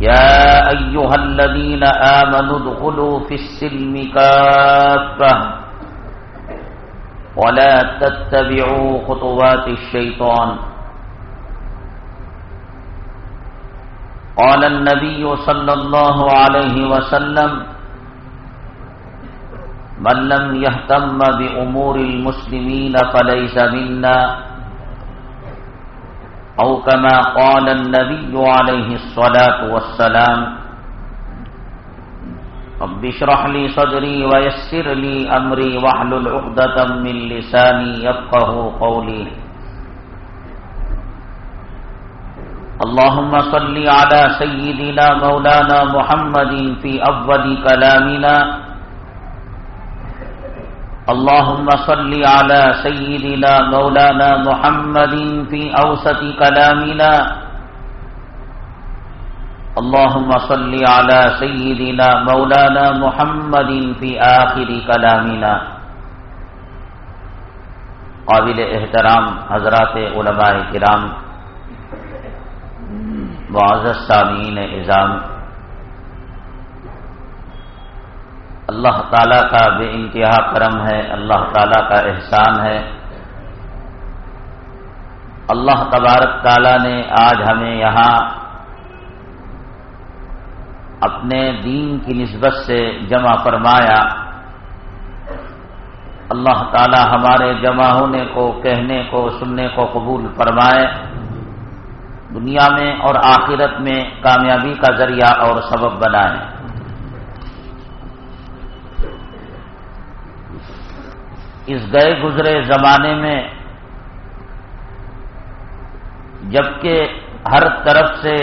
يا أيها الذين آمنوا ادخلوا في السلم كافة ولا تتبعوا خطوات الشيطان. قال النبي صلى الله عليه وسلم من لم يهتم بأمور المسلمين فليس منا أو كما قال النبي عليه الصلاة والسلام، رب اشرح لي صدري ويسر لي أمري واحلل عقدة من لساني يفقه قولي اللهم صل على سيدنا مولانا محمد في أول كلامنا اللهم صل على سيدنا مولانا محمد في أوسط كلامنا. اللهم صل على سيدنا مولانا محمد في آخر كلامنا. قابل احترام حضرات علماء کرام، معزز سامعین اظام اللہ تعالیٰ کا بے انتہا کرم ہے، اللہ تعالیٰ کا احسان ہے۔ اللہ تبارک تعالیٰ نے آج ہمیں یہاں اپنے دین کی نسبت سے جمع فرمایا۔ اللہ تعالیٰ ہمارے جمع ہونے کو، کہنے کو، سننے کو قبول فرمائے۔ دنیا میں اور آخرت میں کامیابی کا ذریعہ اور سبب بنائے۔ اس گئے گزرے زمانے میں جبکہ ہر طرف سے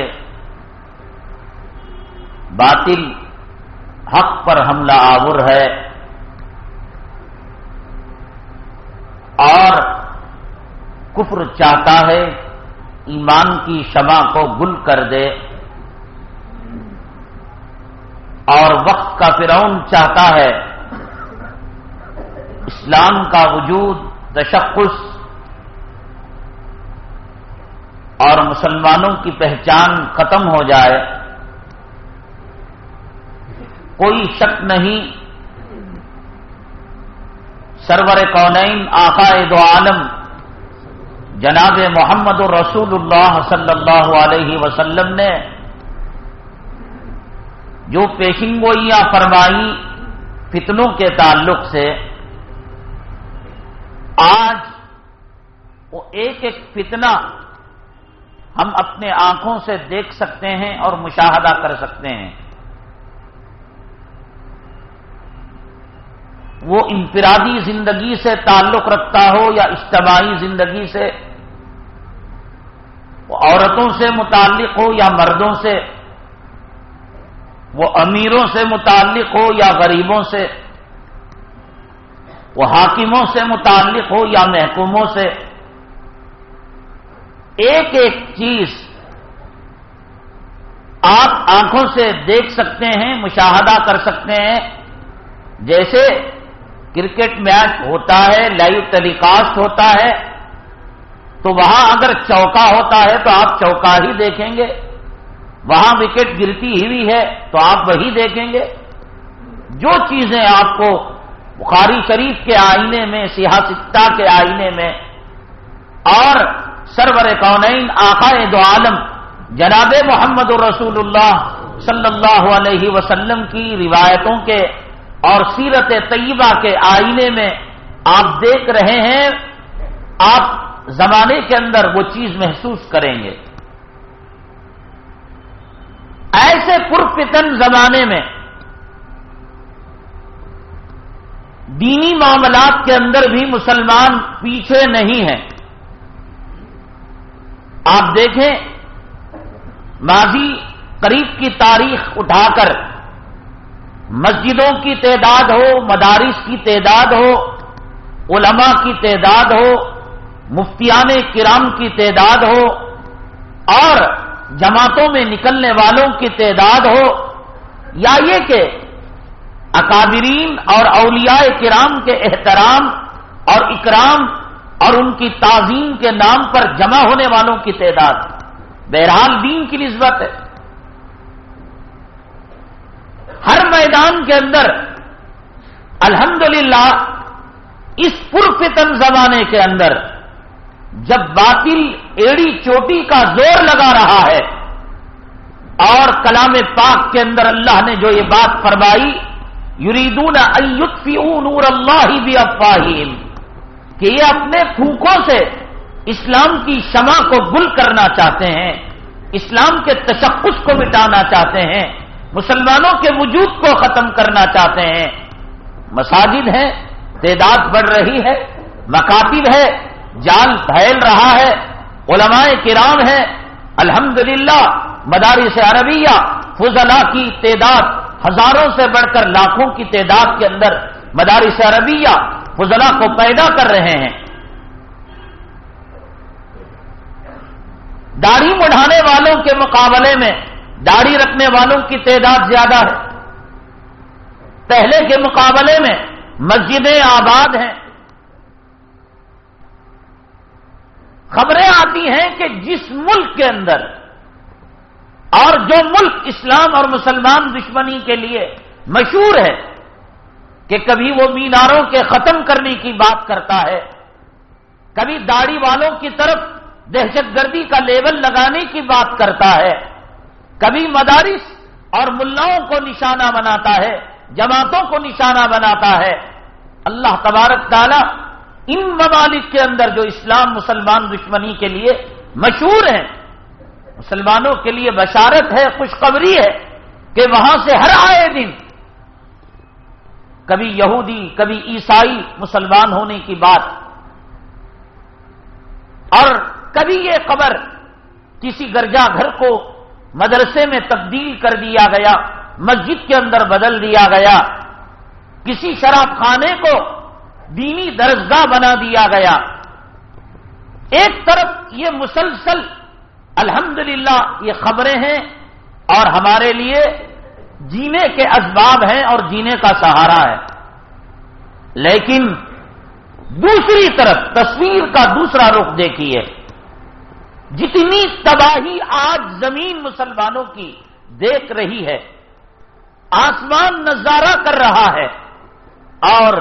باطل حق پر حملہ آور ہے اور کفر چاہتا ہے، ایمان کی شمع کو گل کر دے اور وقت کا فرعون چاہتا ہے اسلام کا وجود، تشخص، اور مسلمانوں کی پہچان ختم ہو جائے، کوئی شک نہیں، سرور کونین آقائد دو عالم، جناب محمد الرسول اللہ صلی اللہ علیہ وسلم نے جو پیشن گوئیاں فرمائی فتنوں کے تعلق سے آج وہ ایک ایک فتنہ ہم اپنے آنکھوں سے دیکھ سکتے ہیں اور مشاہدہ کر سکتے ہیں۔ وہ انفرادی زندگی سے تعلق رکھتا ہو یا اجتماعی زندگی سے، وہ عورتوں سے متعلق ہو یا مردوں سے، وہ امیروں سے متعلق ہو یا غریبوں سے وہ حاکموں سے متعلق ہو یا محکوموں سے۔ ایک ایک چیز آپ آنکھوں سے دیکھ سکتے ہیں، مشاہدہ کر سکتے ہیں۔ جیسے کرکٹ میچ ہوتا ہے، لائیو ٹیلی کاسٹ ہوتا ہے، تو وہاں اگر چوکا ہوتا ہے تو آپ چوکا ہی دیکھیں گے۔ وہاں وکٹ گرتی ہوئی ہے تو آپ وہی دیکھیں گے۔ جو چیزیں آپ کو بخاری شریف کے آئینے میں سیاستہ کے آئینے میں، اور سرور کونین آقا دو عالم، جناب محمد رسول اللہ صلی اللہ علیہ وسلم کی روایتوں کے اور سیرت طیبہ کے آئینے میں آپ دیکھ رہے ہیں، آپ زمانے کے اندر وہ چیز محسوس کریں گے۔ ایسے پرفتن زمانے میں دینی معاملات کے اندر بھی مسلمان پیچھے نہیں ہیں۔ آپ دیکھیں، ماضی قریب کی تاریخ اٹھا کر مسجدوں کی تعداد ہو، مدارس کی تعداد ہو، علماء کی تعداد ہو، مفتیان کرام کی تعداد ہو اور جماعتوں میں نکلنے والوں کی تعداد ہو، یا یہ کہ اکابرین اور اولیاء کرام کے احترام اور اکرام اور ان کی تعظیم کے نام پر جمع ہونے والوں کی تعداد بہرحال دین کی نسبت ہے۔ ہر میدان کے اندر الحمدللہ اس پرفتن زمانے کے اندر جب باطل ایڑی چوٹی کا زور لگا رہا ہے اور کلام پاک کے اندر اللہ نے جو یہ بات فرمائی یریدون ایتفیو نور اللہ بھی افواہیم کہ یہ اپنے پھوکوں سے اسلام کی شمع کو گل کرنا چاہتے ہیں، اسلام کے تشخص کو مٹانا چاہتے ہیں، مسلمانوں کے وجود کو ختم کرنا چاہتے ہیں۔ مساجد ہیں، تعداد بڑھ رہی ہے، مکاتب ہے، جال پھیل رہا ہے، علماء کرام ہے الحمدللہ، مدارس عربیہ فضلہ کی تعداد ہزاروں سے بڑھ کر لاکھوں کی تعداد کے اندر مدارس عربیہ فضلہ کو پیدا کر رہے ہیں۔ داڑھی مڑھانے والوں کے مقابلے میں داڑھی رکھنے والوں کی تعداد زیادہ ہے۔ پہلے کے مقابلے میں مسجدیں آباد ہیں۔ خبریں آتی ہیں کہ جس ملک کے اندر اور جو ملک اسلام اور مسلمان دشمنی کے لیے مشہور ہے کہ کبھی وہ میناروں کے ختم کرنے کی بات کرتا ہے، کبھی داڑھی والوں کی طرف دہشت گردی کا لیول لگانے کی بات کرتا ہے، کبھی مدارس اور ملاؤں کو نشانہ بناتا ہے، جماعتوں کو نشانہ بناتا ہے۔ اللہ تبارک تعالی ان ممالک کے اندر جو اسلام مسلمان دشمنی کے لیے مشہور ہیں مسلمانوں کے لیے بشارت ہے، خوشخبری ہے کہ وہاں سے ہر آئے دن کبھی یہودی، کبھی عیسائی مسلمان ہونے کی بات اور کبھی یہ خبر کسی گرجا گھر کو مدرسے میں تبدیل کر دیا گیا، مسجد کے اندر بدل دیا گیا، کسی شراب خانے کو دینی درجگاہ بنا دیا گیا۔ ایک طرف یہ مسلسل الحمدللہ، یہ خبریں ہیں اور ہمارے لیے جینے کے اسباب ہیں اور جینے کا سہارا ہے۔ لیکن دوسری طرف تصویر کا دوسرا رخ دیکھیے۔ جتنی تباہی آج زمین مسلمانوں کی دیکھ رہی ہے، آسمان نظارہ کر رہا ہے اور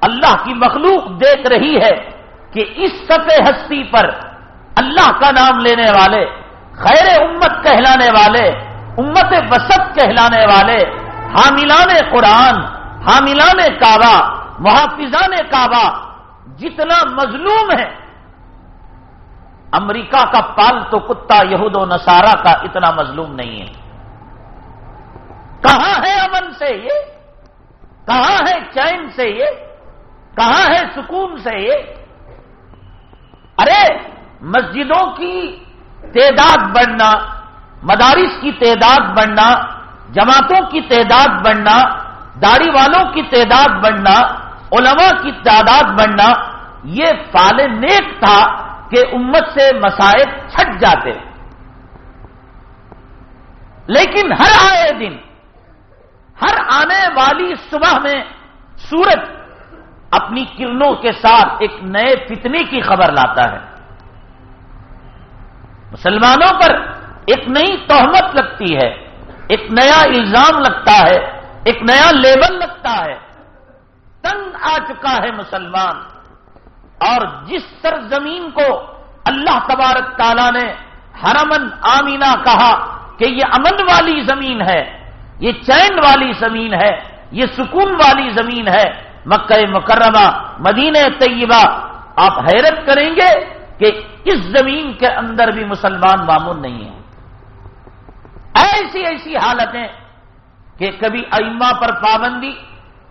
اللہ کی مخلوق دیکھ رہی ہے کہ اس سطح ہستی پر اللہ کا نام لینے والے، خیر امت کہلانے والے، امت وسط کہلانے والے، حاملان قرآن، حاملان کعبہ، محافظان کعبہ جتنا مظلوم ہے۔ امریکہ کا پالتو کتا یہود و نصارہ کا اتنا مظلوم نہیں ہے۔ کہاں ہے امن سے یہ؟ کہاں ہے چین سے یہ؟ کہاں ہے سکون سے یہ؟ ارے مسجدوں کی تعداد بڑھنا، مدارس کی تعداد بڑھنا، جماعتوں کی تعداد بڑھنا، داڑھی والوں کی تعداد بڑھنا، علماء کی تعداد بڑھنا، یہ فال نیک تھا کہ امت سے مسائل چھٹ جاتے۔ لیکن ہر آئے دن، ہر آنے والی صبح میں سورج اپنی کرنوں کے ساتھ ایک نئے فتنے کی خبر لاتا ہے۔ مسلمانوں پر ایک نئی تہمت لگتی ہے، ایک نیا الزام لگتا ہے، ایک نیا لیبل لگتا ہے۔ تنگ آ چکا ہے مسلمان۔ اور جس سرزمین کو اللہ تبارک تعالیٰ نے حرمن آمینہ کہا کہ یہ امن والی زمین ہے، یہ چین والی زمین ہے، یہ سکون والی زمین ہے، مکہ مکرمہ، مدینہ طیبہ، آپ حیرت کریں گے کہ اس زمین کے اندر بھی مسلمان معمول نہیں ہیں۔ ایسی ایسی حالتیں کہ کبھی ائمہ پر پابندی،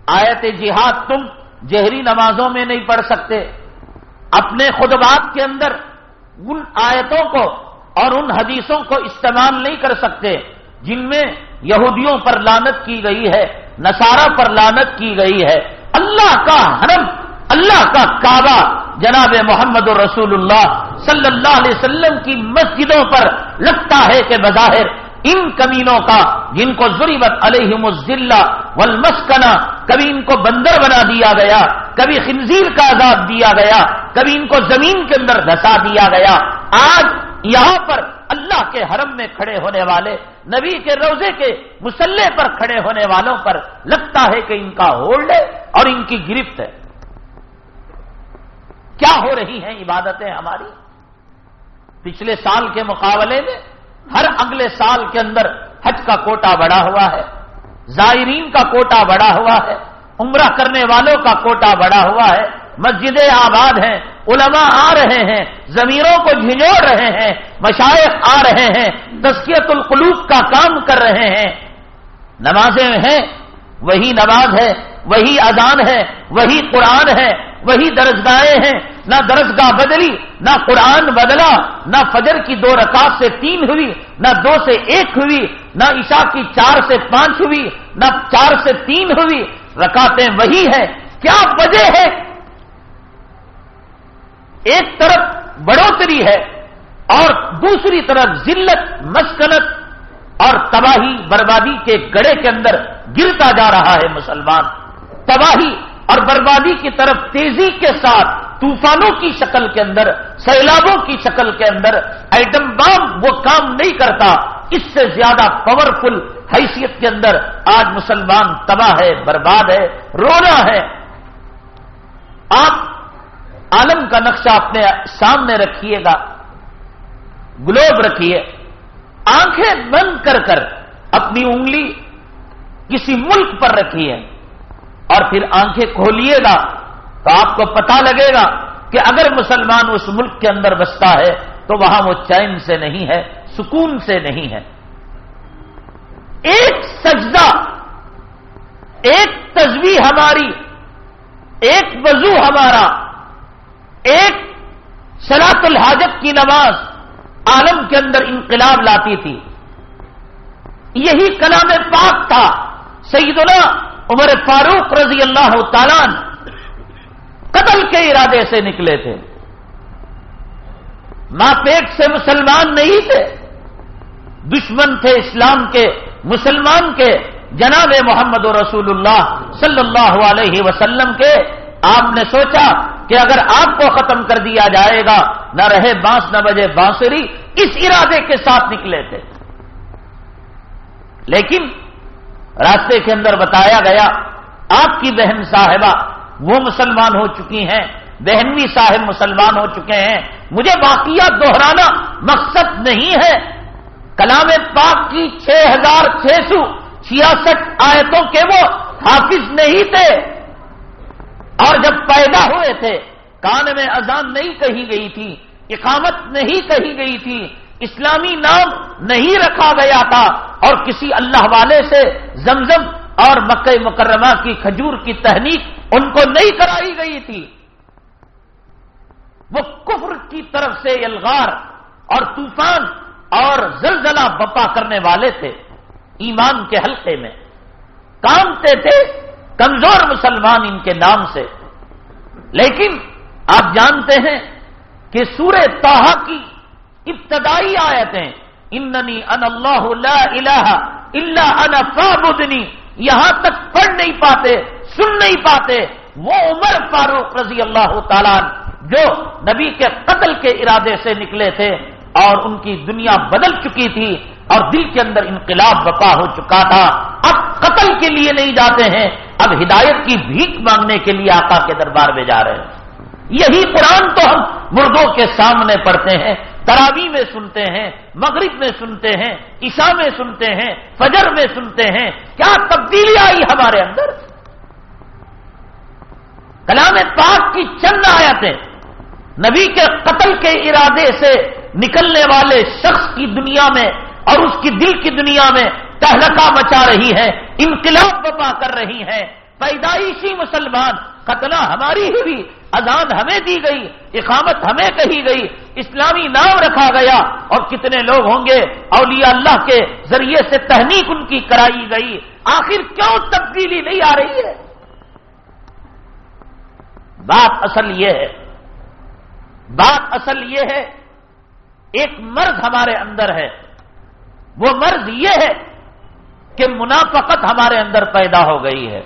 آیت جہاد تم جہری نمازوں میں نہیں پڑھ سکتے۔ اپنے خطبات کے اندر ان آیتوں کو اور ان حدیثوں کو استعمال نہیں کر سکتے جن میں یہودیوں پر لانت کی گئی ہے، نصارہ پر لانت کی گئی ہے۔ اللہ کا حرم، اللہ کا کعبہ جناب محمد رسول اللہ صلی اللہ علیہ وسلم کی مسجدوں پر لگتا ہے کہ بظاہر ان کمینوں کا جن کو ضریبت علیہم الزلہ والمسکنہ، کبھی ان کو بندر بنا دیا گیا، کبھی خنزیر کا عذاب دیا گیا، کبھی ان کو زمین کے اندر دھسا دیا گیا۔ آج یہاں پر اللہ کے حرم میں کھڑے ہونے والے، نبی کے روزے کے مسلح پر کھڑے ہونے والوں پر لگتا ہے کہ ان کا ہولڈ ہے اور ان کی گرفت ہے۔ کیا ہو رہی ہیں عبادتیں ہماری؟ پچھلے سال کے مقابلے میں ہر اگلے سال کے اندر حج کا کوٹا بڑا ہوا ہے، زائرین کا کوٹا بڑا ہوا ہے، عمرہ کرنے والوں کا کوٹا بڑا ہوا ہے، مسجدیں آباد ہیں، علماء آ رہے ہیں زمینوں کو جھنجوڑ رہے ہیں، مشائق آ رہے ہیں تسکیت القلوب کا کام کر رہے ہیں۔ نمازیں ہیں، وہی نماز ہے، وہی اذان ہے، وہی قرآن ہے وہی درسگاہیں ہیں، نہ درسگاہ بدلی، نہ قرآن بدلا، نہ فجر کی دو رکعت سے تین ہوئی، نہ دو سے ایک ہوئی، نہ عشاء کی چار سے پانچ ہوئی، نہ چار سے تین ہوئی۔ رکاتیں وہی ہے کیا وجہ ہے؟ ایک طرف بڑھوتری ہے اور دوسری طرف ذلت، مسکنت اور تباہی، بربادی کے گڑے کے اندر گرتا جا رہا ہے مسلمان۔ تباہی اور بربادی کی طرف تیزی کے ساتھ طوفانوں کی شکل کے اندر، سیلابوں کی شکل کے اندر ایٹم بام وہ کام نہیں کرتا، اس سے زیادہ پاورفل حیثیت کے اندر آج مسلمان تباہ ہے، برباد ہے، رونا ہے۔ آپ عالم کا نقشہ اپنے سامنے رکھیے گا، گلوب رکھیے۔ آنکھیں بند کر کر اپنی انگلی کسی ملک پر رکھیے۔ اور پھر آنکھیں کھولیے گا تو آپ کو پتا لگے گا کہ اگر مسلمان اس ملک کے اندر بستا ہے تو وہاں وہ چین سے نہیں ہے، سکون سے نہیں ہے۔ ایک سجدہ، ایک تصویر ہماری، ایک وضو ہمارا، ایک سلاط الحاجت کی نماز عالم کے اندر انقلاب لاتی تھی۔ یہی کلام پاک تھا۔ سیدنا عمر فاروق رضی اللہ تعالیٰ قتل کے ارادے سے نکلے تھے۔ ماں پیٹ سے مسلمان نہیں تھے۔ دشمن تھے اسلام کے، مسلمان کے۔ جناب محمد رسول اللہ صلی اللہ علیہ وسلم کے۔ آپ نے سوچا کہ اگر آپ کو ختم کر دیا جائے گا، نہ رہے بانس، نہ بجے بانسری، اس ارادے کے ساتھ نکلے تھے۔ لیکن راستے کے اندر بتایا گیا، آپ کی بہن صاحبہ وہ مسلمان ہو چکی ہیں، بہنوی صاحب مسلمان ہو چکے ہیں۔ مجھے باقیات دہرانا مقصد نہیں ہے۔ کلام پاک کی چھ ہزار چھ سو چھیاسٹھ آیتوں کے وہ حافظ نہیں تھے۔ اور جب پیدا ہوئے تھے، کان میں اذان نہیں کہی گئی تھی، اقامت نہیں کہی گئی تھی۔ اسلامی نام نہیں رکھا گیا تھا اور کسی اللہ والے سے زمزم اور مکہ مکرمہ کی کھجور کی تحنیک ان کو نہیں کرائی گئی تھی۔ وہ کفر کی طرف سے الغار اور طوفان اور زلزلہ بپا کرنے والے تھے ایمان کے حلقے میں۔ کامتے تھے کمزور مسلمان ان کے نام سے۔ لیکن آپ جانتے ہیں کہ سورہ تاہا کی ابتدائی آیتیں، اننی ان اللہ لا الہ الا انا فابدنی یہاں تک پڑھ نہیں پاتے، سن نہیں پاتے، وہ عمر فاروق رضی اللہ تعالیٰ جو نبی کے قتل کے ارادے سے نکلے تھے اور ان کی دنیا بدل چکی تھی اور دل کے اندر انقلاب بپا ہو چکا تھا۔ اب قتل کے لیے نہیں جاتے ہیں، اب ہدایت کی بھیک مانگنے کے لیے آقا کے دربار میں جا رہے ہیں۔ یہی قرآن تو ہم مردوں کے سامنے پڑھتے ہیں۔ تراوی میں سنتے ہیں، مغرب میں سنتے ہیں، عشاء میں سنتے ہیں، فجر میں سنتے ہیں، کیا تبدیلی آئی ہمارے اندر؟ کلام پاک کی چند آیتیں، نبی کے قتل کے ارادے سے نکلنے والے شخص کی دنیا میں اور اس کی دل کی دنیا میں تہلکا مچا رہی ہے، انقلاب بپا کر رہی ہے، پیدائشی مسلمان، قتلہ ہماری ہی بھی اذان ہمیں دی گئی، اقامت ہمیں کہی گئی، اسلامی نام رکھا گیا اور کتنے لوگ ہوں گے؟ اولیاء اللہ کے ذریعے سے تحنیک ان کی کرائی گئی۔ آخر کیوں تبدیلی نہیں آ رہی ہے؟ بات اصل یہ ہے، بات اصل یہ ہے، ایک مرض ہمارے اندر ہے۔ وہ مرض یہ ہے کہ منافقت ہمارے اندر پیدا ہو گئی ہے۔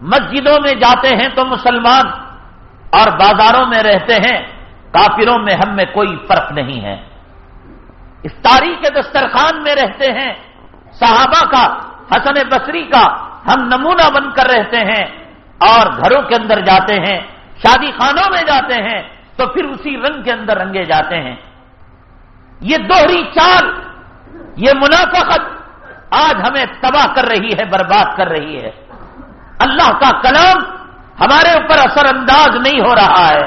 مسجدوں میں جاتے ہیں تو مسلمان اور بازاروں میں رہتے ہیں، کافروں میں ہم میں کوئی فرق نہیں ہے۔ اس تاریخ کے دسترخوان میں رہتے ہیں، صحابہ کا، حسن بصری کا ہم نمونہ بن کر رہتے ہیں اور گھروں کے اندر جاتے ہیں، شادی خانوں میں جاتے ہیں، تو پھر اسی رنگ کے اندر رنگے جاتے ہیں۔ یہ دوہری چال، یہ منافقت آج ہمیں تباہ کر رہی ہے، برباد کر رہی ہے۔ اللہ کا کلام ہمارے اوپر اثر انداز نہیں ہو رہا ہے۔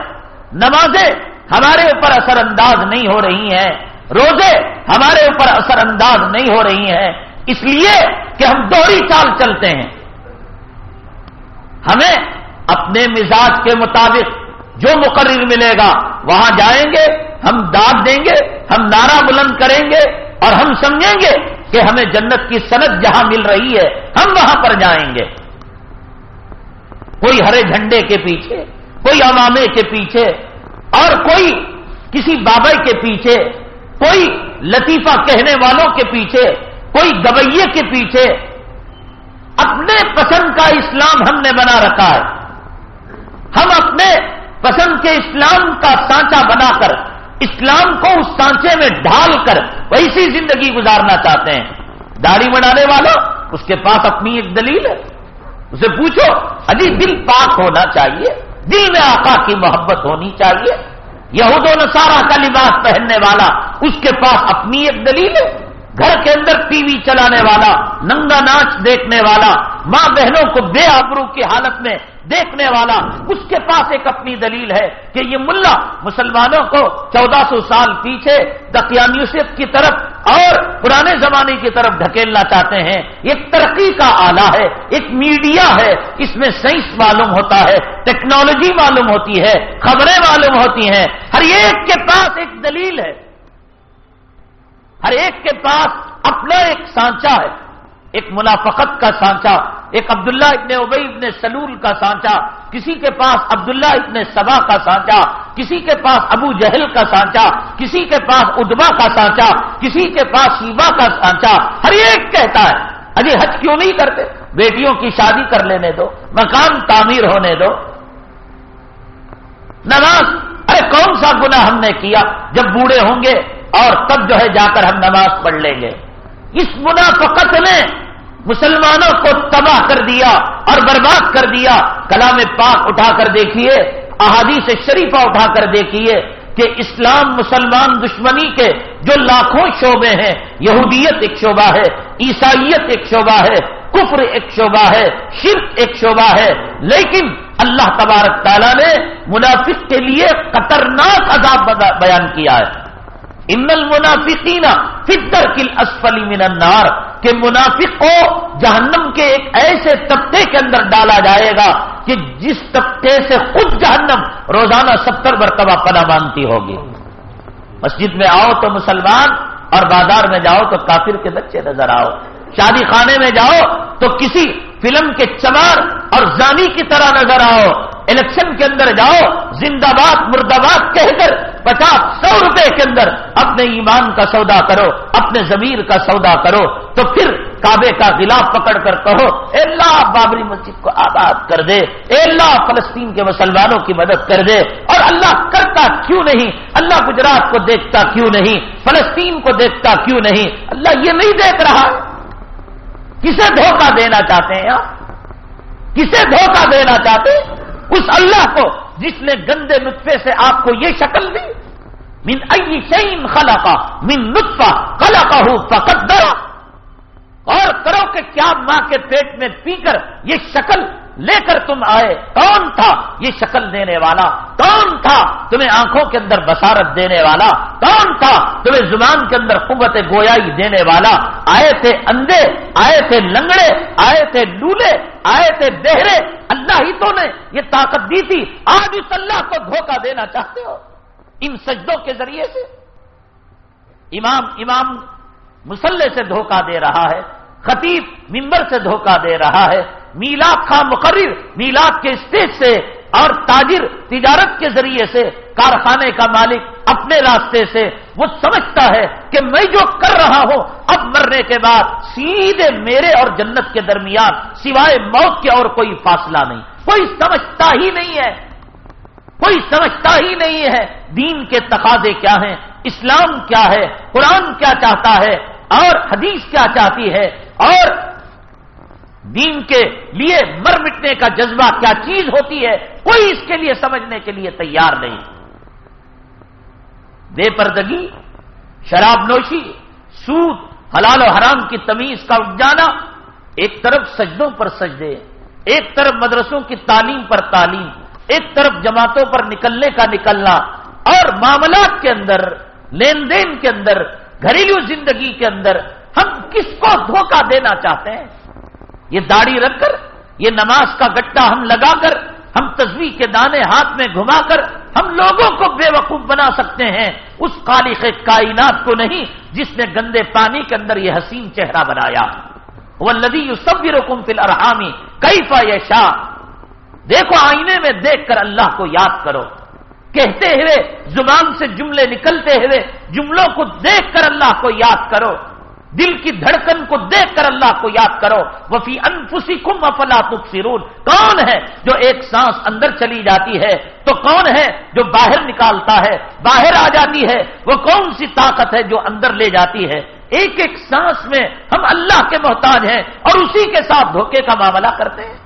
نمازیں ہمارے اوپر اثر انداز نہیں ہو رہی ہیں۔ روزے ہمارے اوپر اثر انداز نہیں ہو رہی ہیں۔ اس لیے کہ ہم دوہری چال چلتے ہیں۔ ہمیں اپنے مزاج کے مطابق جو مقرر ملے گا، وہاں جائیں گے، ہم داد دیں گے، ہم نعرہ بلند کریں گے اور ہم سمجھیں گے کہ ہمیں جنت کی صنعت جہاں مل رہی ہے، ہم وہاں پر جائیں گے۔ کوئی ہرے جھنڈے کے پیچھے، کوئی امامے کے پیچھے، اور کوئی کسی بابا کے پیچھے، کوئی لطیفہ کہنے والوں کے پیچھے، کوئی گویے کے پیچھے۔ اپنے پسند کا اسلام ہم نے بنا رکھا ہے۔ ہم اپنے پسند کے اسلام کا سانچا بنا کر، اسلام کو اس سانچے میں ڈھال کر ویسی زندگی گزارنا چاہتے ہیں۔ داڑھی بنانے والا اس کے پاس اپنی ایک دلیل ہے۔ اسے پوچھو ابھی دل پاک ہونا چاہیے، دل میں آقا کی محبت ہونی چاہیے۔ یہود و نصارہ کا لباس پہننے والا، اس کے پاس اپنی ایک دلیل ہے۔ گھر کے اندر ٹی وی چلانے والا، ننگا ناچ دیکھنے والا، ماں بہنوں کو بے آبرو کی حالت میں دیکھنے والا، اس کے پاس ایک اپنی دلیل ہے کہ یہ ملا مسلمانوں کو چودہ سو سال پیچھے دقیانیوسف کی طرف اور پرانے زمانے کی طرف ڈھکیلنا چاہتے ہیں۔ ایک ترقی کا آلہ ہے، ایک میڈیا ہے۔ اس میں سائنس معلوم ہوتا ہے، ٹیکنالوجی معلوم ہوتی ہے، خبریں معلوم ہوتی ہیں۔ ہر ایک کے پاس ایک دلیل ہے۔ ہر ایک کے پاس اپنا ایک سانچا ہے۔ ایک منافقت کا سانچا۔ ایک عبداللہ ابن ابئی ابن سلول کا سانچا، کسی کے پاس عبداللہ ابن سبا کا سانچا، کسی کے پاس ابو جہل کا سانچا، کسی کے پاس ادبا کا سانچا، کسی کے پاس شیبا کا سانچا، ہر ایک کہتا ہے ابھی حج کیوں نہیں کرتے؟ بیٹیوں کی شادی کر لینے دو، مکان تعمیر ہونے دو۔ نماز، ارے کون سا گنا ہم نے کیا؟ جب بوڑھے ہوں گے اور تب جو ہے جا کر ہم نماز پڑھ لیں گے۔ اس منافقت نے مسلمانوں کو تباہ کر دیا اور برباد کر دیا، کلام پاک اٹھا کر دیکھیے، احادیث شریفہ اٹھا کر دیکھیے کہ اسلام مسلمان دشمنی کے جو لاکھوں شعبے ہیں، یہودیت ایک شعبہ ہے، عیسائیت ایک شعبہ ہے، کفر ایک شعبہ ہے، شرک ایک شعبہ ہے، لیکن اللہ تبارک تعالیٰ نے منافق کے لیے خطرناک عذاب بیان کیا ہے۔ ان المنافقین فطر کل اسفلی من النار۔ کہ منافق کو جہنم کے ایک ایسے طبقے کے اندر ڈالا جائے گا کہ جس طبقے سے خود جہنم روزانہ ستر مرتبہ پناہ مانگتی ہوگی۔ مسجد میں آؤ تو مسلمان اور بازار میں جاؤ تو کافر کے بچے نظر آؤ۔ شادی خانے میں جاؤ تو کسی فلم کے چمار اور زانی کی طرح نظر آؤ۔ الیکشن کے اندر جاؤ، زندہ باد مردباد کہہ کر پچاس سو روپے کے اندر اپنے ایمان کا سودا کرو، اپنے ضمیر کا سودا کرو۔ تو کعبے کا غلاف پکڑ کر کہو، اے اللہ بابری مسجد کو آباد کر دے۔ اے اللہ، فلسطین کے مسلمانوں کی مدد کر دے۔ اور اللہ کرتا کیوں نہیں؟ اللہ گجرات کو دیکھتا کیوں نہیں؟ فلسطین کو دیکھتا کیوں نہیں؟ اللہ یہ نہیں دیکھ رہا۔ کسے دھوکہ دینا چاہتے ہیں آپ؟ کسے دھوکہ دینا چاہتے اس اللہ کو جس نے گندے نطفے سے آپ کو یہ شکل دی، من ای شعین خلا کا من نطفہ کلا کا اور کرو کہ کیا ماں کے پیٹ میں پی کر یہ شکل لے کر تم آئے۔ کون تھا یہ شکل دینے والا؟ کون تھا تمہیں آنکھوں کے اندر بسارت دینے والا؟ کون تھا تمہیں زبان کے اندر قوت گویائی دینے والا؟ آئے تھے اندھے، آئے تھے لنگڑے، آئے تھے لولے، آئے تھے بہرے۔ اللہ ہی تو نے یہ طاقت دی تھی۔ آج اس اللہ کو دھوکہ دینا چاہتے ہو؟ ان سجدوں کے ذریعے سے؟ امام امام مسلح سے دھوکہ دے رہا ہے، خطیب ممبر سے دھوکہ دے رہا ہے، میلاد کا مقرر، میلاد کے اسٹیج سے اور تاجر تجارت کے ذریعے سے کارخانے کا مالک اپنے راستے سے، وہ سمجھتا ہے کہ میں جو کر رہا ہوں، اب مرنے کے بعد سیدھے میرے اور جنت کے درمیان سوائے موت کے اور کوئی فاصلہ نہیں۔ کوئی سمجھتا ہی نہیں ہے۔ کوئی سمجھتا ہی نہیں ہے۔ دین کے تقاضے کیا ہیں؟ اسلام کیا ہے؟ قرآن کیا چاہتا ہے؟ اور حدیث کیا چاہتی ہے اور دین کے لیے مر مٹنے کا جذبہ کیا چیز ہوتی ہے کوئی اس کے لیے سمجھنے کے لیے تیار نہیں۔ بے پردگی، شراب نوشی، سود، حلال و حرام کی تمیز کا اٹھ جانا، ایک طرف سجدوں پر سجدے، ایک طرف مدرسوں کی تعلیم پر تعلیم، ایک طرف جماعتوں پر نکلنے کا نکلنا، اور معاملات کے اندر، لین دین کے اندر گھریلو زندگی کے اندر ہم کس کو دھوکہ دینا چاہتے ہیں؟ یہ داڑھی رکھ کر، یہ نماز کا گٹا ہم لگا کر، ہم تصویر کے دانے ہاتھ میں گھما کر ہم لوگوں کو بے وقوف بنا سکتے ہیں۔ اس خالق کائنات کو نہیں، جس نے گندے پانی کے اندر یہ حسین چہرہ بنایا۔ وہ لدی یو سب رکم فل ارحامی کئی فا شاہ دیکھو آئینے میں دیکھ کر اللہ کو یاد کرو۔ کہتے ہوئے، زبان سے جملے نکلتے ہوئے، جملوں کو دیکھ کر اللہ کو یاد کرو۔ دل کی دھڑکن کو دیکھ کر اللہ کو یاد کرو۔ وفی انفسی کم افلا تبصرون۔ کون ہے جو ایک سانس اندر چلی جاتی ہے؟ تو کون ہے جو باہر نکالتا ہے؟ باہر آ جاتی ہے۔ وہ کون سی طاقت ہے جو اندر لے جاتی ہے؟ ایک ایک سانس میں ہم اللہ کے محتاج ہیں اور اسی کے ساتھ دھوکے کا معاملہ کرتے ہیں۔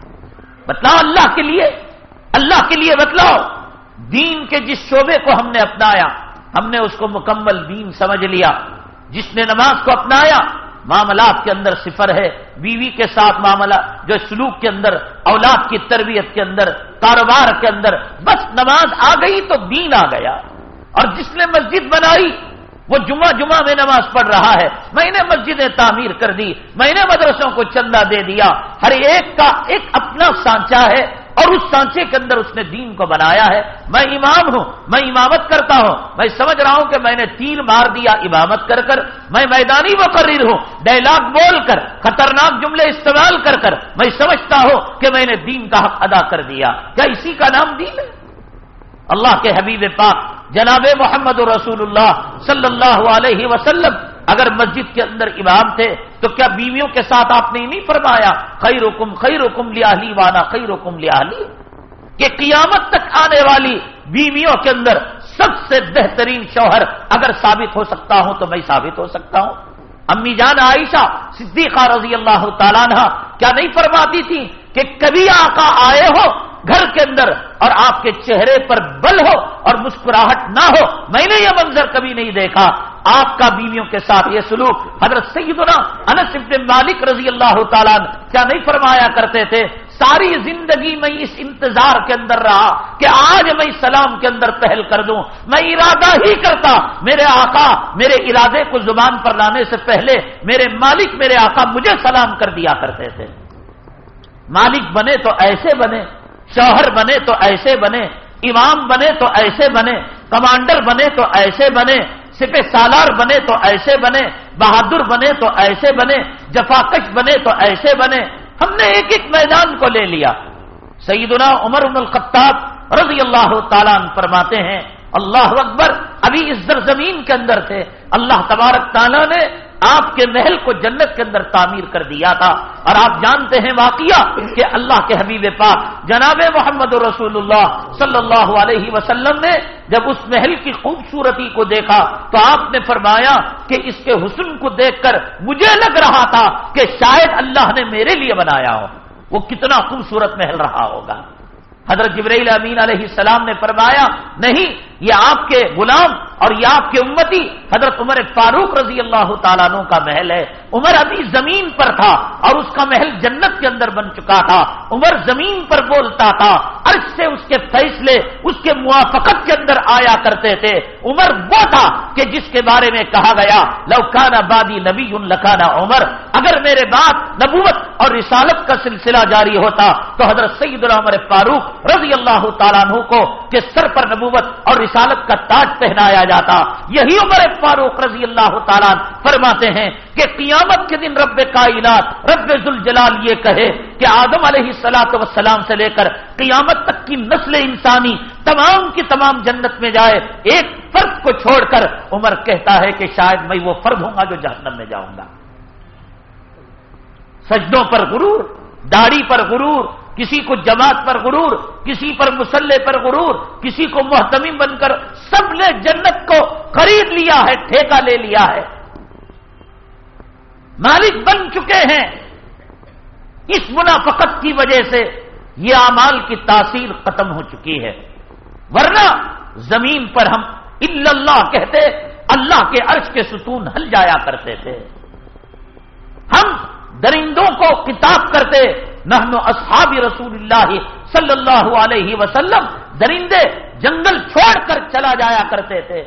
بتلاؤ اللہ کے لیے۔ اللہ کے لیے بتلاؤ۔ دین کے جس شعبے کو ہم نے اپنایا، ہم نے اس کو مکمل دین سمجھ لیا۔ جس نے نماز کو اپنایا، معاملات کے اندر صفر ہے۔ بیوی کے ساتھ معاملہ، جو سلوک کے اندر، اولاد کی تربیت کے اندر، کاروبار کے اندر، بس نماز آ گئی تو دین آ گیا۔ اور جس نے مسجد بنائی، وہ جمعہ جمعہ میں نماز پڑھ رہا ہے۔ میں نے مسجدیں تعمیر کر دی، میں نے مدرسوں کو چندہ دے دیا۔ ہر ایک کا ایک اپنا سانچا ہے۔ اور اس سانچے کے اندر اس نے دین کو بنایا ہے۔ میں امام ہوں، میں امامت کرتا ہوں۔ میں سمجھ رہا ہوں کہ میں نے تیر مار دیا امامت کر کر۔ میں میدانی مقرر ہوں ڈائلاگ بول کر، خطرناک جملے استعمال کر کر۔ میں سمجھتا ہوں کہ میں نے دین کا حق ادا کر دیا۔ کیا اسی کا نام دین ہے؟ اللہ کے حبیب پاک جناب محمد رسول اللہ صلی اللہ علیہ وسلم اگر مسجد کے اندر امام تھے تو کیا بیویوں کے ساتھ آپ نے نہیں فرمایا خیر حکم خیر حکم لیا والا خیر حکم لیا کہ قیامت تک آنے والی بیویوں کے اندر سب سے بہترین شوہر اگر ثابت ہو سکتا ہوں تو میں ثابت ہو سکتا ہوں۔ امی جان عائشہ صدیقہ رضی اللہ تعالیٰ کیا نہیں فرماتی تھی کہ کبھی آقا آئے ہو گھر کے اندر اور آپ کے چہرے پر بل ہو اور مسکراہٹ نہ ہو؟ میں نے یہ منظر کبھی نہیں دیکھا۔ آپ کا بیویوں کے ساتھ یہ سلوک حضرت سیدنا انس ابن مالک رضی اللہ تعالیٰ کیا نہیں فرمایا کرتے تھے؟ ساری زندگی میں اس انتظار کے اندر رہا کہ آج میں سلام کے اندر پہل کر دوں۔ میں ارادہ ہی کرتا، میرے آقا میرے ارادے کو زبان پر لانے سے پہلے میرے مالک میرے آقا مجھے سلام کر دیا کرتے تھے۔ مالک بنے تو ایسے بنے، شوہر بنے تو ایسے بنے، امام بنے تو ایسے بنے کمانڈر بنے تو ایسے بنے، سپہ سالار بنے تو ایسے بنے، بہادر بنے تو ایسے بنے، جفاکش بنے تو ایسے بنے۔ ہم نے ایک ایک میدان کو لے لیا۔ سیدنا عمر بن الخطاب رضی اللہ تعالیٰ فرماتے ہیں، اللہ اکبر، ابھی اس زمین کے اندر تھے۔ اللہ تبارک تعالیٰ نے آپ کے محل کو جنت کے اندر تعمیر کر دیا تھا اور آپ جانتے ہیں واقعہ کہ اللہ کے حبیب پاک جناب محمد رسول اللہ صلی اللہ علیہ وسلم نے جب اس محل کی خوبصورتی کو دیکھا تو آپ نے فرمایا کہ اس کے حسن کو دیکھ کر مجھے لگ رہا تھا کہ شاید اللہ نے میرے لیے بنایا ہو۔ وہ کتنا خوبصورت محل رہا ہوگا۔ حضرت جبرائیل امین علیہ السلام نے فرمایا، نہیں، یہ آپ کے غلام اور یہ آپ کے امتی حضرت عمر فاروق رضی اللہ تعالیٰ عنہ کا محل ہے۔ عمر ابھی زمین پر تھا اور اس کا محل جنت کے اندر بن چکا تھا۔ عمر زمین پر بولتا تھا عرش سے اس کے فیصلے، اس کے موافقت کے اندر آیا کرتے تھے۔ عمر وہ تھا کہ جس کے بارے میں کہا گیا لوکانا بادی نبی ان عمر، اگر میرے بات نبوت اور رسالت کا سلسلہ جاری ہوتا تو حضرت سعید العمر فاروق رضی اللہ تعالیٰ عنہ کو کہ سر پر نبوت اور رسالت کا تاج پہنایا جاتا۔ یہی عمر فاروق رضی اللہ تعالیٰ فرماتے ہیں کہ قیامت کے دن رب کائنات، رب ذوالجلال یہ کہے کہ آدم علیہ سلاۃ وسلام سے لے کر قیامت تک کی نسل انسانی تمام کی تمام جنت میں جائے، ایک فرد کو چھوڑ کر عمر کہتا ہے کہ شاید میں وہ فرد ہوں گا جو جہنم میں جاؤں گا۔ سجدوں پر غرور، داڑھی پر غرور کسی کو جماعت پر غرور، کسی پر مسلح پر غرور، کسی کو محتمی بن کر سب نے جنت کو خرید لیا ہے، ٹھیکہ لے لیا ہے۔ مالک بن چکے ہیں۔ اس منافقت کی وجہ سے یہ اعمال کی تاثیر ختم ہو چکی ہے۔ ورنہ زمین پر ہم اللہ کہتے، اللہ کے عرش کے ستون ہل جایا کرتے تھے۔ ہم درندوں کو کتاب کرتے نحن اصحاب رسول اللہ صلی اللہ علیہ وسلم درندے جنگل چھوڑ کر چلا جایا کرتے تھے۔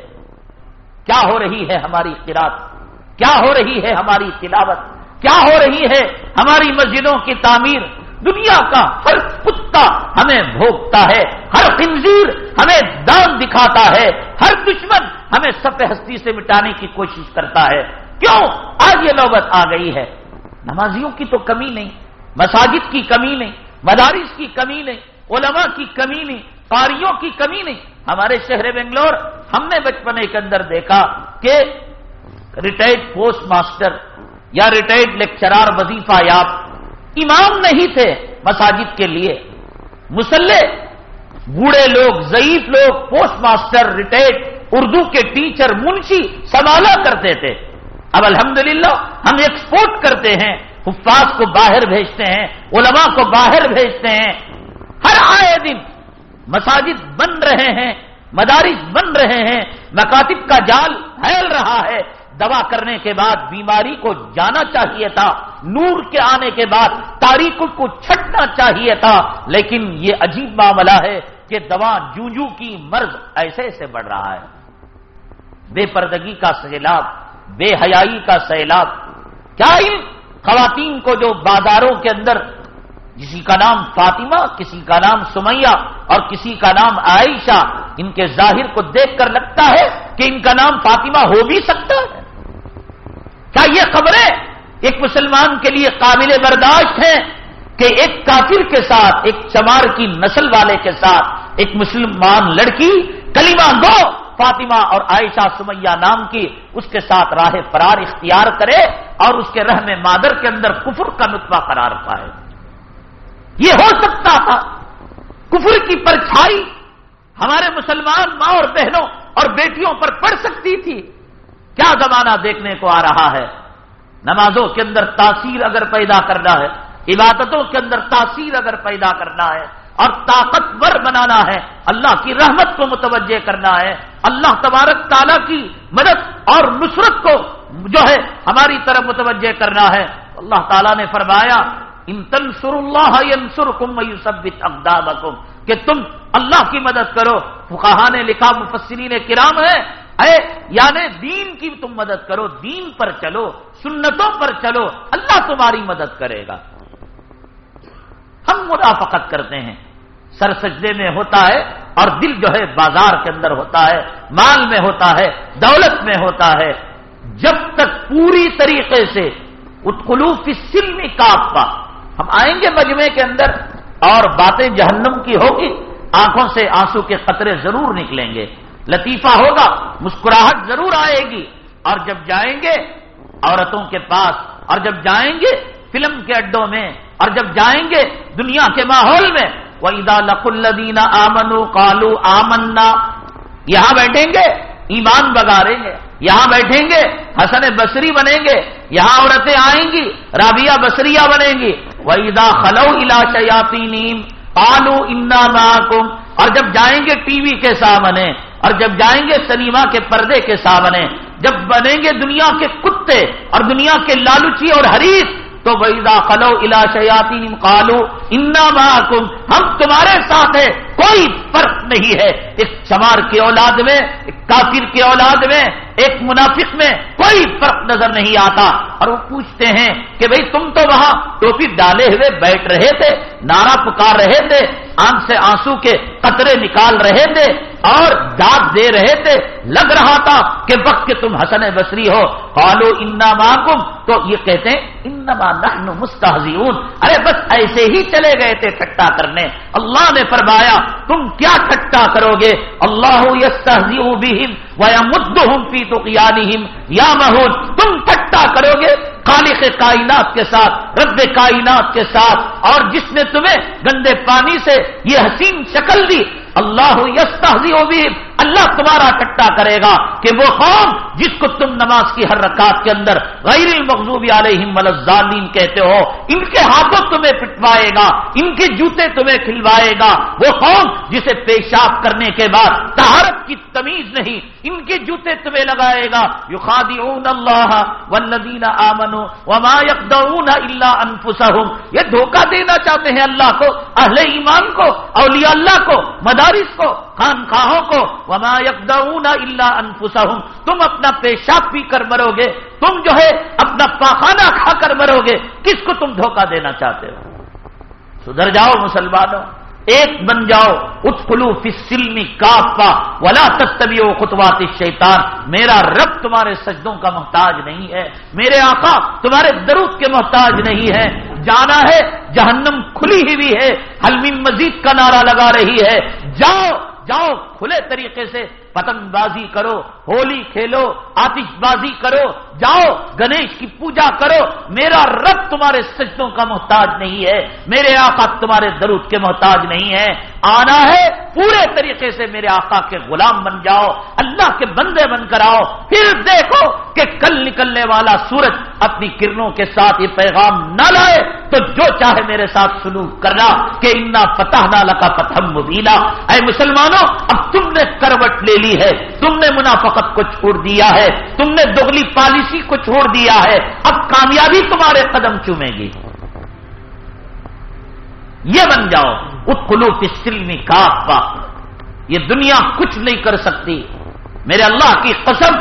کیا ہو رہی ہے ہماری قرات کیا ہو رہی ہے ہماری تلاوت؟ کیا ہو رہی ہے ہماری مسجدوں کی تعمیر؟ دنیا کا ہر کتا ہمیں بھوگتا ہے، ہر خنزیر ہمیں دان دکھاتا ہے، ہر دشمن ہمیں سب ہستی سے مٹانے کی کوشش کرتا ہے۔ کیوں آج یہ نوبت آ گئی ہے؟ نمازیوں کی تو کمی نہیں۔ مساجد کی کمی نہیں مدارس کی کمی نہیں علماء کی کمی نہیں قاریوں کی کمی نہیں ہمارے شہر بنگلور، ہم نے بچپنے کے اندر دیکھا کہ ریٹائرڈ پوسٹ ماسٹر یا ریٹائرڈ لیکچرار وظیفہ یاب امام نہیں تھے مساجد کے لیے۔ مسلح، بوڑھے لوگ، ضعیف لوگ پوسٹ ماسٹر ریٹائرڈ اردو کے ٹیچر منشی، سنبھالا کرتے تھے۔ اب الحمدللہ ہم ایکسپورٹ کرتے ہیں۔ حفاظ کو باہر بھیجتے ہیں، علماء کو باہر بھیجتے ہیں۔ ہر آئے دن مساجد بن رہے ہیں، مدارس بن رہے ہیں، مکاتب کا جال پھیل رہا ہے۔ دوا کرنے کے بعد بیماری کو جانا چاہیے تھا، نور کے آنے کے بعد تاریخ کو چھٹنا چاہیے تھا۔ لیکن یہ عجیب معاملہ ہے کہ دوا جوں کی مرض ایسے ایسے بڑھ رہا ہے۔ بے پردگی کا سیلاب، بے حیائی کا سیلاب، کیا علم؟ خواتین کو جو بازاروں کے اندر کسی کا نام فاطمہ، کسی کا نام سمیہ اور کسی کا نام عائشہ، ان کے ظاہر کو دیکھ کر لگتا ہے کہ ان کا نام فاطمہ ہو بھی سکتا ہے۔ کیا یہ خبریں ایک مسلمان کے لیے قابل برداشت ہے کہ ایک کافر کے ساتھ، ایک چمار کی نسل والے کے ساتھ، ایک مسلمان لڑکی کلیمہ گو فاطمہ اور عائشہ سمیہ نام کی، اس کے ساتھ راہ فرار اختیار کرے اور اس کے رحم مادر کے اندر کفر کا نتبہ قرار پائے یہ ہو سکتا تھا۔ کفر کی پرچھائی ہمارے مسلمان ماں اور بہنوں اور بیٹیوں پر پڑ سکتی تھی۔ کیا زمانہ دیکھنے کو آ رہا ہے؟ نمازوں کے اندر تاثیر اگر پیدا کرنا ہے، عبادتوں کے اندر تاثیر اگر پیدا کرنا ہے اور طاقتور بنانا ہے، اللہ کی رحمت کو متوجہ کرنا ہے، اللہ تبارک تعالیٰ کی مدد اور نصرت کو جو ہے ہماری طرف متوجہ کرنا ہے۔ اللہ تعالیٰ نے فرمایا، ان تنسر اللہ ینسر کم اقدامکم کہ تم اللہ کی مدد کرو۔ فقہ نے لکھا، مفسرین کرام ہے اے یعنی دین کی تم مدد کرو، دین پر چلو، سنتوں پر چلو، اللہ تمہاری مدد کرے گا۔ ہم مرافقت کرتے ہیں۔ سر سجدے میں ہوتا ہے اور دل جو ہے بازار کے اندر ہوتا ہے، مال میں ہوتا ہے، دولت میں ہوتا ہے۔ پوری طریقے سے اتخلوف سلمی کافا ہم آئیں گے مجمے کے اندر اور باتیں جہنم کی ہوگی، آنکھوں سے آنسو کے قطرے ضرور نکلیں گے۔ لطیفہ ہوگا، مسکراہٹ ضرور آئے گی۔ اور جب جائیں گے عورتوں کے پاس، اور جب جائیں گے فلم کے اڈوں میں، اور جب جائیں گے دنیا کے ماحول میں وہ ادا لق الدین آمنو کالو آمنا۔ یہاں بیٹھیں گے ایمان بگاریں گے یہاں بیٹھیں گے، حسن بصری بنیں گے، یہاں عورتیں آئیں گی، رابعہ بصریہ بنیں گی۔ وہ ادا خلو الا شیاتی نیم پالو انا محکم اور جب جائیں گے ٹی وی کے سامنے، اور جب جائیں گے سنیما کے پردے کے سامنے، جب بنیں گے دنیا کے کتے اور دنیا کے لالوچی اور حریف تو ویزا خلو الا شیاتی کالو انا محکم ہم تمہارے ساتھ ہیں، کوئی فرق نہیں ہے۔ ایک چمار کی اولاد میں، ایک کافر کی اولاد میں، ایک منافق میں کوئی فرق نظر نہیں آتا۔ اور وہ پوچھتے ہیں کہ بھئی تم تو وہاں ٹوپی ڈالے ہوئے بیٹھ رہے تھے، نعرہ پکار رہے تھے آنکھ سے آنسو کے قطرے نکال رہے تھے اور داد دے رہے تھے۔ لگ رہا تھا کہ وقت کہ تم حسن بصری ہو۔ قالو انا معکم تو یہ کہتے ہیں انما نحن مستحزیون ارے بس ایسے ہی چلے گئے تھے ٹھٹا کرنے۔ اللہ نے فرمایا، تم کیا ٹھٹا کرو گے؟ اللہ یستہزئ بہم ویمدہم فی طغیانہم یا مہون تم ٹھٹا کرو گے؟ خالق کائنات کے ساتھ، رب کائنات کے ساتھ، اور جس نے تمہیں گندے پانی سے یہ حسین شکل دی، اللہ یس بہم اللہ تمہارا ٹٹا کرے گا کہ وہ قوم جس کو تم نماز کی ہر رکعت کے اندر غیر المغضوب علیہم الظالمین کہتے ہو، ان کے ہاتھوں تمہیں پٹوائے گا، ان کے جوتے تمہیں کھلوائے گا، وہ قوم جسے پیشاب کرنے کے بعد تہارت کی تمیز نہیں، ان کے جوتے تمہیں لگائے گا۔ یخادعون اللہ والذین آمنوا وما يقدعون الا انفسهم یہ دھوکہ دینا چاہتے ہیں اللہ کو، اہل ایمان کو، اولیاء اللہ کو، مدارس کو خانخواہوں کو وما یکدعون الا انفسهم تم اپنا پیشاب پی کر مرو گے۔ تم جو ہے، اپنا پاخانہ کھا کر مرو گے۔ کس کو تم دھوکہ دینا چاہتے ہو؟ سدھر جاؤ مسلمانوں۔ ایک بن جاؤ۔ اتفلو فلمی کافا ولا تبھی خطوات شیطان میرا رب تمہارے سجدوں کا محتاج نہیں ہے۔ میرے آقا تمہارے درود کے محتاج نہیں ہے۔ جانا ہے، جہنم کھلی ہوئی ہے۔ حلمی مزید کا نعرہ لگا رہی ہے۔ جاؤ جاؤ۔ کھلے طریقے سے پتنگ بازی کرو، ہولی کھیلو آتش بازی کرو، جاؤ، گنیش کی پوجا کرو، میرا رب تمہارے سجدوں کا محتاج نہیں ہے، میرے آقا تمہارے درود کے محتاج نہیں ہے آنا ہے، پورے طریقے سے میرے آقا کے غلام بن جاؤ، اللہ کے بندے بن کر آؤ، پھر دیکھو کہ کل نکلنے والا سورج اپنی کرنوں کے ساتھ یہ پیغام نہ لائے، تو جو چاہے میرے ساتھ سلوک کرنا کہ انا فتح نہ کا پتھم مبینہ اے مسلمانوں، اب تم نے کروٹ لے لی ہے۔ تم نے منافقت کو چھوڑ دیا ہے۔ تم نے دگلی پالیسی کو چھوڑ دیا ہے۔ اب کامیابی تمہارے قدم چومے گی یہ بن جاؤ۔ اتلو کی سلمی کا یہ دنیا کچھ نہیں کر سکتی۔ میرے اللہ کی قسم،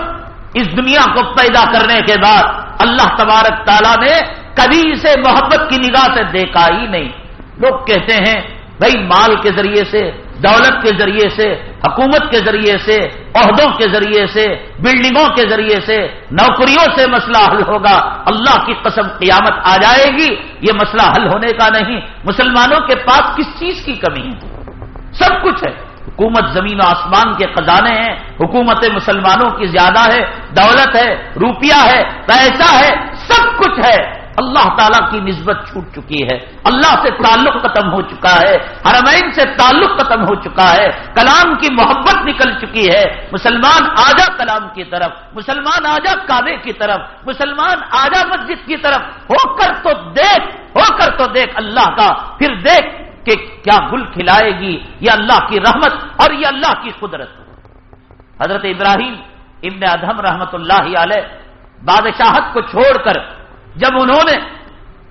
اس دنیا کو پیدا کرنے کے بعد اللہ تبارک تعالیٰ نے کبھی اسے محبت کی نگاہ سے دیکھا ہی نہیں۔ لوگ کہتے ہیں بھائی مال کے ذریعے سے، دولت کے ذریعے سے، حکومت کے ذریعے سے، عہدوں کے ذریعے سے، بلڈنگوں کے ذریعے سے، نوکریوں سے مسئلہ حل ہوگا۔ اللہ کی قسم قیامت آ جائے گی۔ یہ مسئلہ حل ہونے کا نہیں۔ مسلمانوں کے پاس کس چیز کی کمی ہے؟ سب کچھ ہے۔ حکومت زمین و آسمان کے خزانے ہیں۔ حکومت مسلمانوں کی زیادہ ہے۔ دولت ہے، روپیہ ہے، پیسہ ہے، سب کچھ ہے۔ اللہ تعالیٰ کی نسبت چھوٹ چکی ہے اللہ سے تعلق ختم ہو چکا ہے حرمین سے تعلق ختم ہو چکا ہے کلام کی محبت نکل چکی ہے مسلمان آجا کلام کی طرف مسلمان آجا کعبے کی طرف مسلمان آجا مسجد کی طرف ہو کر تو دیکھ ہو کر تو دیکھ اللہ کا پھر دیکھ کہ کیا گل کھلائے گی یہ اللہ کی رحمت اور یہ اللہ کی قدرت حضرت ابراہیم ابن ادہم رحمت اللہ علیہ بادشاہت کو چھوڑ کر جب انہوں نے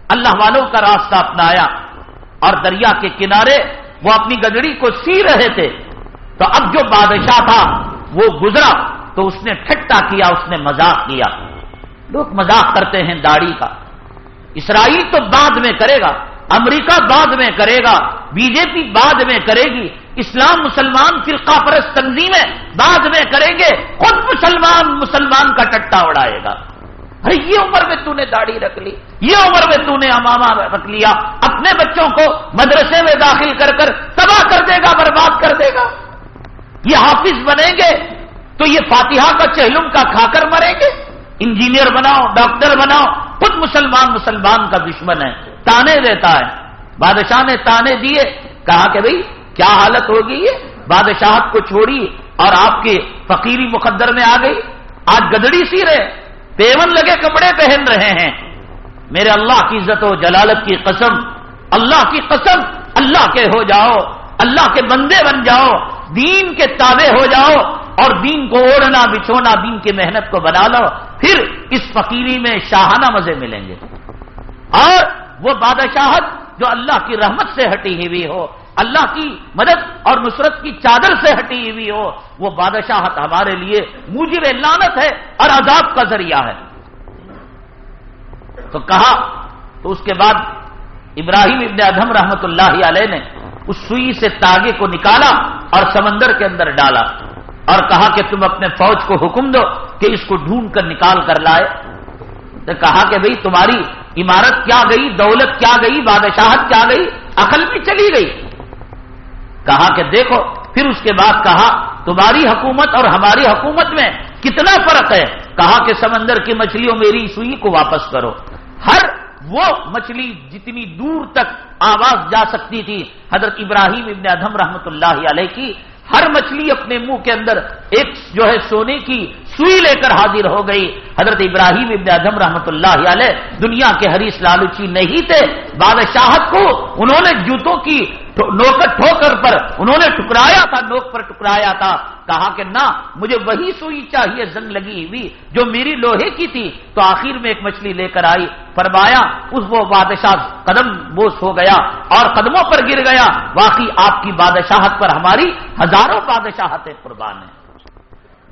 اللہ والوں کا راستہ اپنایا اور دریا کے کنارے وہ اپنی گدڑی کو سی رہے تھے، تو اب جو بادشاہ تھا وہ گزرا، تو اس نے ٹھٹا کیا، اس نے مذاق کیا۔ لوگ مذاق کرتے ہیں داڑھی کا۔ اسرائیل تو بعد میں کرے گا، امریکہ بعد میں کرے گا، بی جے پی بعد میں کرے گی، اسلام مسلمان فرقہ پرست تنظیمیں بعد میں کریں گے، خود مسلمان مسلمان کا ٹٹا اڑائے گا۔ ارے یہ عمر میں تو نے داڑھی رکھ لی، یہ عمر میں تو نے امامہ رکھ لیا۔ اپنے بچوں کو مدرسے میں داخل کر کر تباہ کر دے گا، برباد کر دے گا۔ یہ حافظ بنیں گے تو یہ فاتحہ کا چہلم کا کھا کر مریں گے۔ انجینئر بناؤ، ڈاکٹر بناؤ۔ خود مسلمان مسلمان کا دشمن ہے۔ تانے دیتا ہے۔ بادشاہ نے تانے دیے۔ کہا کہ بھئی، کیا حالت ہوگی یہ؟ بادشاہت کو چھوڑی اور آپ کے فقیری مقدر میں آ گئی۔ آج گدڑی سی رہے۔ پیون لگے کپڑے پہن رہے ہیں۔ میرے اللہ کی عزت و جلالت کی قسم، اللہ کی قسم، اللہ کے ہو جاؤ، اللہ کے بندے بن جاؤ، دین کے تابع ہو جاؤ اور دین کو اوڑھنا، بچھونا، دین کی محنت کو بنا لو، پھر اس فقیری میں شاہانہ مزے ملیں گے۔ اور وہ بادشاہت جو اللہ کی رحمت سے ہٹی ہوئی ہو اللہ کی مدد اور نصرت کی چادر سے ہٹی ہوئی ہو، وہ بادشاہت ہمارے لیے مجر لانت ہے اور عذاب کا ذریعہ ہے۔ تو کہا، تو اس کے بعد ابراہیم ابن ادم رحمت اللہ علیہ نے اس سوئی سے تاگے کو نکالا اور سمندر کے اندر ڈالا اور کہا کہ تم اپنے فوج کو حکم دو کہ اس کو ڈھونڈ کر نکال کر لائے۔ تو کہا کہ بھئی تمہاری عمارت کیا گئی، دولت کیا گئی، بادشاہت کیا گئی، عقل بھی چلی گئی۔ کہا کہ دیکھو، پھر اس کے بعد کہا، تمہاری حکومت اور ہماری حکومت میں کتنا فرق ہے؟ کہا کہ سمندر کی مچھلیوں میری سوئی کو واپس کرو۔ ہر وہ مچھلی جتنی دور تک آواز جا سکتی تھی، حضرت ابراہیم ابن ادم رحمت اللہ علیہ کی، ہر مچھلی اپنے منہ کے اندر ایک جو ہے سونے کی سوئی لے کر حاضر ہو گئی۔ حضرت ابراہیم ابن ادم رحمت اللہ علیہ دنیا کے حریص لالچی نہیں تھے۔ بادشاہت کو انہوں نے جوتوں کی نوکر ٹھوکر پر انہوں نے ٹکرایا تھا، نوک پر ٹکرایا تھا۔ کہا کہ نہ، مجھے وہی سوئی چاہیے، زنگ لگی ہوئی، جو میری لوہے کی تھی۔ تو آخر میں ایک مچھلی لے کر آئی۔ فرمایا، اس وہ بادشاہ قدم بوس ہو گیا اور قدموں پر گر گیا۔ واقعی آپ کی بادشاہت پر ہماری ہزاروں بادشاہتیں قربان ہیں۔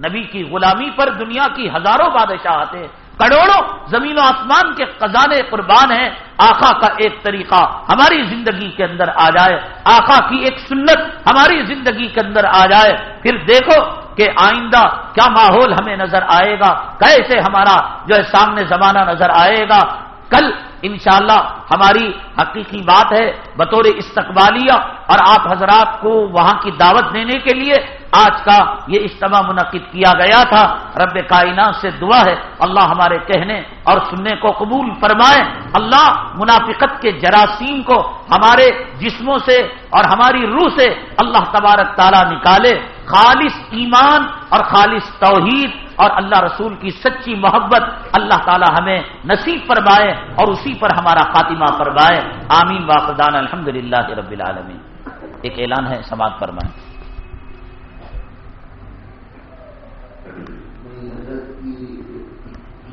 نبی کی غلامی پر دنیا کی ہزاروں بادشاہتیں کروڑوں زمین و آسمان کے خزانے قربان ہیں آخا کا ایک طریقہ ہماری زندگی کے اندر آ جائے آخا کی ایک سنت ہماری زندگی کے اندر آ جائے۔ پھر دیکھو کہ آئندہ کیا ماحول ہمیں نظر آئے گا، کیسے ہمارا جو ہے سامنے زمانہ نظر آئے گا۔ کل انشاءاللہ ہماری حقیقی بات ہے، بطور استقبالیہ اور آپ حضرات کو وہاں کی دعوت دینے کے لیے آج کا یہ اجتماع منعقد کیا گیا تھا۔ رب کائنات سے دعا ہے، اللہ ہمارے کہنے اور سننے کو قبول فرمائے۔ اللہ منافقت کے جراثیم کو ہمارے جسموں سے اور ہماری روح سے اللہ تبارک تعالیٰ نکالے۔ خالص ایمان اور خالص توحید اور اللہ رسول کی سچی محبت اللہ تعالی ہمیں نصیب فرمائے اور اسی پر ہمارا خاتمہ فرمائے۔ آمین۔ واقدان الحمد للہ رب العالمین۔ ایک اعلان ہے، سماعت فرمائے